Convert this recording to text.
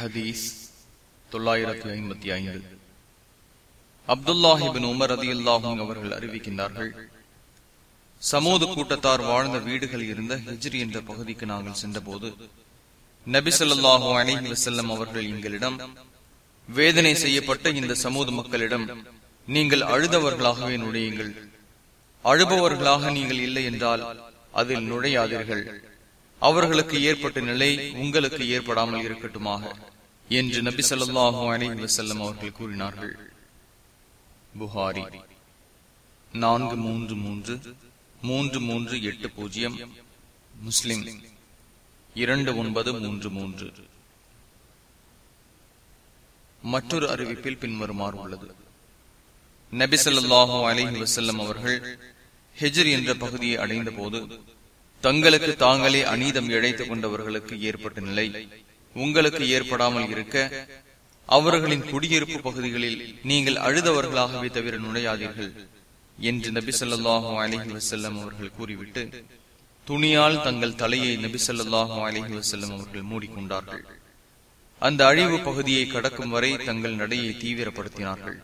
ஹதீஸ் தொள்ளாயிரத்தி ஐம்பத்தி ஐந்து. அப்துல்லாஹிபின் உமர் அதி அல்லாஹும் அவர்கள் அறிவிக்கின்றார்கள் சமூக கூட்டத்தார் வாழ்ந்த வீடுகள் இருந்த ஹிஜ்ரி என்ற பகுதிக்கு நாங்கள் சென்றபோது நபி சொல்லாஹு அலிஹி வசல்லம் அவர்கள் எங்களிடம் வேதனை செய்யப்பட்ட இந்த சமூக மக்களிடம் நீங்கள் அழுதவர்களாகவே நுழையுங்கள். அழுபவர்களாக நீங்கள் இல்லை என்றால் அதில் நுழையாதீர்கள். அவர்களுக்கு ஏற்பட்ட நிலை உங்களுக்கு ஏற்படாமல் இருக்கட்டுமாக என்று நபி சொல்லாஹு அலி வசல்லம் அவர்கள் கூறினார்கள். புகாரி நான்கு மூன்று மூன்று மூன்று மூன்று எட்டு பூஜ்ஜியம். முஸ்லிம் இரண்டு ஒன்பது மூன்று மூன்று. மற்றொரு அறிவிப்பில் பின்வருமாறு உள்ளது. நபி சொல்லாஹு அலி வசல்லம் அவர்கள் ஹெஜர் என்ற பகுதியை அடைந்த போது தங்களுக்கு தாங்களே அநீதம் இழைத்துக் கொண்டவர்களுக்கு ஏற்பட்ட நிலை உங்களுக்கு ஏற்படாமல் இருக்க அவர்களின் குடியிருப்பு பகுதிகளில் நீங்கள் அழுதவர்களாகவே தவிர நுழையாதீர்கள் என்று நபி சொல்லாஹு அலஹி வசல்லம் அவர்கள் கூறிவிட்டு துணியால் தங்கள் தலையை நபி சொல்லாஹு அலஹி வசல்லம் அவர்கள் மூடிக்கொண்டார்கள். அந்த அழிவு பகுதியை கடக்கும் வரை தங்கள் நடையை தீவிரப்படுத்தினார்கள்.